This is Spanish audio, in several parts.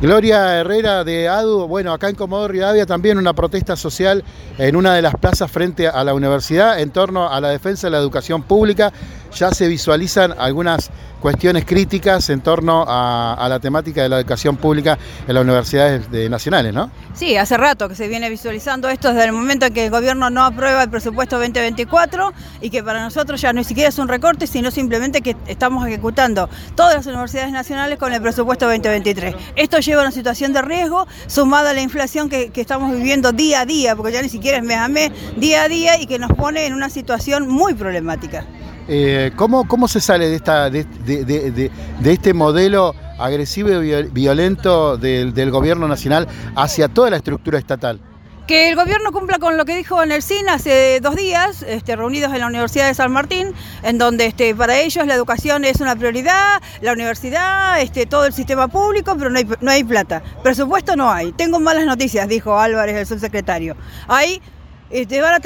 Gloria Herrera de ADU, bueno, acá en Comodoro Rivadavia también una protesta social en una de las plazas frente a la universidad en torno a la defensa de la educación pública. Ya se visualizan algunas cuestiones críticas en torno a, la temática de la educación pública en las universidades nacionales, ¿no? Sí, hace rato que se viene visualizando esto desde el momento en que el gobierno no aprueba el presupuesto 2024 y que para nosotros ya no siquiera es un recorte, sino simplemente que estamos ejecutando todas las universidades nacionales con el presupuesto 2023. Esto lleva a una situación de riesgo sumada a la inflación que, estamos viviendo día a día, porque ya ni siquiera es mes a mes, día a día y que nos pone en una situación muy problemática. Eh, ¿cómo, ¿cómo, se sale de, esta, de, este modelo agresivo y violento del, gobierno nacional hacia toda la estructura estatal? que el gobierno cumpla con lo que dijo en hace dos días, este, reunidos en la Universidad de San Martín, en donde este, para ellos la educación es una prioridad, la universidad, este, todo el sistema público, pero no hay, no hay plata. Presupuesto no hay. Tengo malas noticias, dijo Álvarez, el subsecretario. Ahí este, van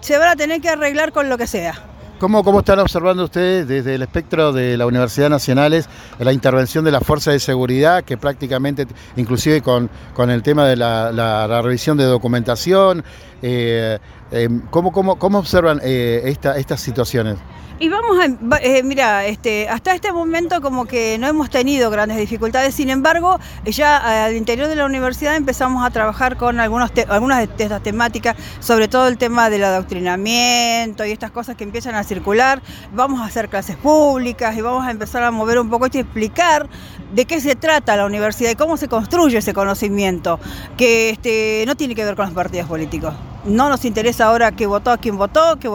se van a tener que arreglar con lo que sea. ¿Cómo, ¿Cómo, están observando ustedes desde el espectro de la Universidad Nacionales la intervención de las fuerzas de seguridad, que prácticamente, inclusive con, con el tema de la, revisión de documentación, eh, eh, ¿cómo, cómo, observan eh, estas situaciones? Y vamos a, eh, mira, este, hasta este momento como que no hemos tenido grandes dificultades, sin embargo, ya al interior de la universidad empezamos a trabajar con algunos algunas de estas temáticas, sobre todo el tema del adoctrinamiento y estas cosas que empiezan a circular. Vamos a hacer clases públicas y vamos a empezar a mover un poco esto y explicar de qué se trata la universidad y cómo se construye ese conocimiento, que este, no tiene que ver con los partidos políticos no nos interesa ahora que votó a quien votó, que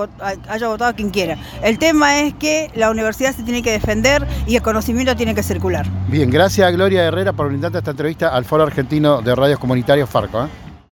haya votado a quien quiera. El tema es que la universidad se tiene que defender y el conocimiento tiene que circular. Bien, gracias a Gloria Herrera por brindarte esta entrevista al Foro Argentino de Radios Comunitarios Farco. ¿eh?